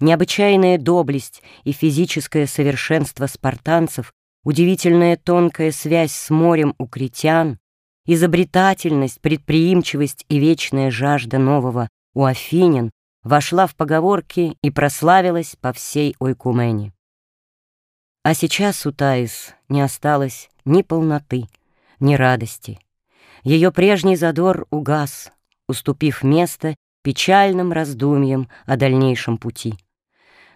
необычайная доблесть и физическое совершенство спартанцев, удивительная тонкая связь с морем у критян, изобретательность, предприимчивость и вечная жажда нового у афинян вошла в поговорки и прославилась по всей Ойкумене. А сейчас у Таис не осталось ни полноты, ни радости. Ее прежний задор угас, уступив место печальным раздумьям о дальнейшем пути.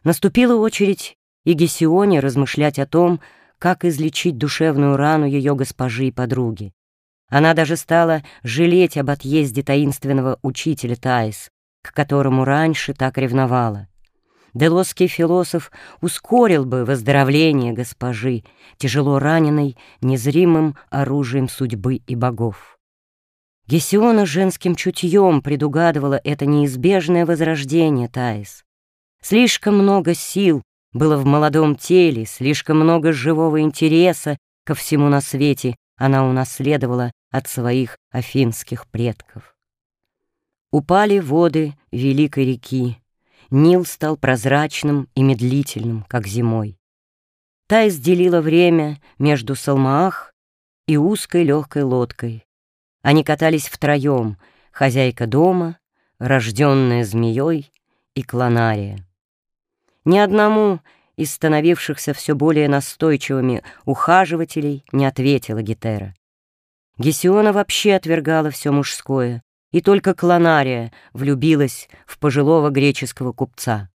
Наступила очередь и Гесионе размышлять о том, как излечить душевную рану ее госпожи и подруги. Она даже стала жалеть об отъезде таинственного учителя Таис, к которому раньше так ревновала. Делосский философ ускорил бы выздоровление госпожи, тяжело раненой незримым оружием судьбы и богов. Гесиона женским чутьем предугадывала это неизбежное возрождение Таис. Слишком много сил было в молодом теле, слишком много живого интереса ко всему на свете она унаследовала от своих афинских предков. Упали воды великой реки, Нил стал прозрачным и медлительным, как зимой. Та изделила время между Салмаах и узкой легкой лодкой. Они катались втроем, хозяйка дома, рожденная змеей и клонария. Ни одному из становившихся все более настойчивыми ухаживателей не ответила Гетера. Гесиона вообще отвергала все мужское, и только Клонария влюбилась в пожилого греческого купца.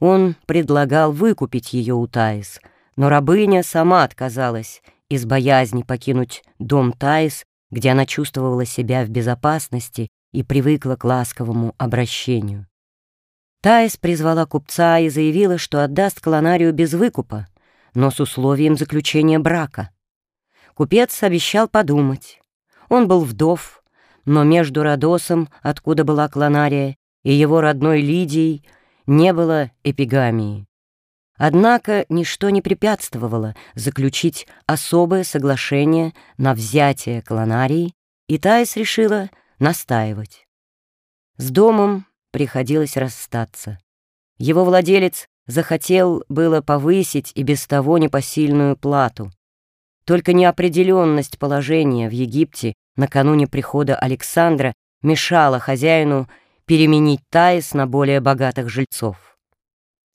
Он предлагал выкупить ее у Таис, но рабыня сама отказалась из боязни покинуть дом Таис, где она чувствовала себя в безопасности и привыкла к ласковому обращению. Таис призвала купца и заявила, что отдаст колонарию без выкупа, но с условием заключения брака. Купец обещал подумать. Он был вдов, но между Родосом, откуда была клонария, и его родной Лидией не было эпигамии. Однако ничто не препятствовало заключить особое соглашение на взятие клонарии, и Таис решила настаивать. С домом приходилось расстаться. Его владелец захотел было повысить и без того непосильную плату. Только неопределенность положения в Египте накануне прихода Александра мешала хозяину переменить Таис на более богатых жильцов.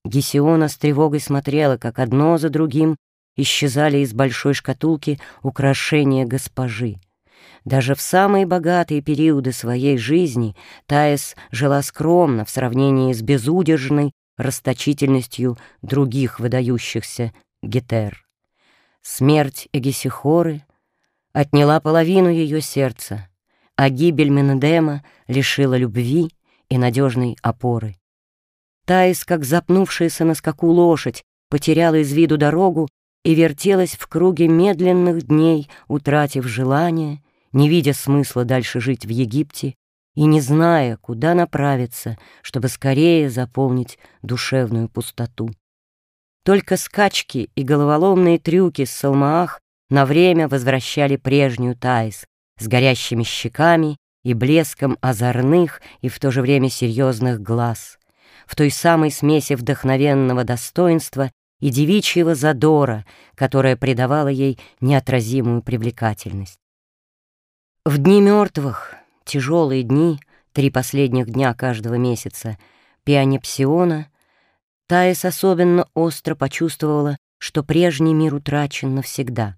Гесиона с тревогой смотрела, как одно за другим исчезали из большой шкатулки украшения госпожи. Даже в самые богатые периоды своей жизни Таис жила скромно в сравнении с безудержной расточительностью других выдающихся гетер. Смерть Эгисихоры отняла половину ее сердца, а гибель Менедема лишила любви и надежной опоры. Таис, как запнувшаяся на скаку лошадь, потеряла из виду дорогу и вертелась в круге медленных дней, утратив желание не видя смысла дальше жить в Египте и не зная, куда направиться, чтобы скорее заполнить душевную пустоту. Только скачки и головоломные трюки с Салмаах на время возвращали прежнюю Таис с горящими щеками и блеском озорных и в то же время серьезных глаз, в той самой смеси вдохновенного достоинства и девичьего задора, которая придавала ей неотразимую привлекательность. В дни мертвых, тяжелые дни, три последних дня каждого месяца, пианепсиона, Таис особенно остро почувствовала, что прежний мир утрачен навсегда.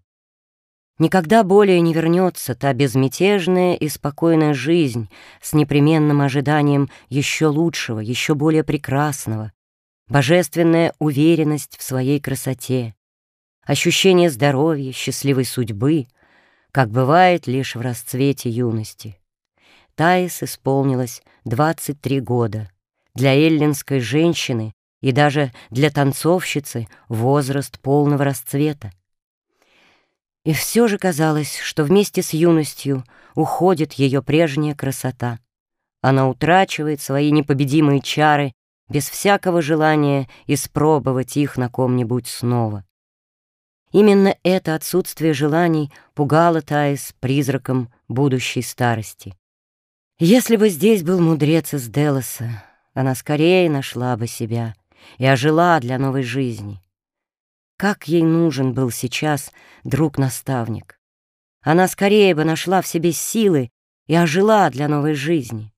Никогда более не вернется та безмятежная и спокойная жизнь с непременным ожиданием еще лучшего, еще более прекрасного, божественная уверенность в своей красоте, ощущение здоровья, счастливой судьбы, как бывает лишь в расцвете юности. Таис исполнилось 23 года. Для эллинской женщины и даже для танцовщицы возраст полного расцвета. И все же казалось, что вместе с юностью уходит ее прежняя красота. Она утрачивает свои непобедимые чары без всякого желания испробовать их на ком-нибудь снова. Именно это отсутствие желаний пугало Таис призраком будущей старости. Если бы здесь был мудрец из Делоса, она скорее нашла бы себя и ожила для новой жизни. Как ей нужен был сейчас друг-наставник. Она скорее бы нашла в себе силы и ожила для новой жизни.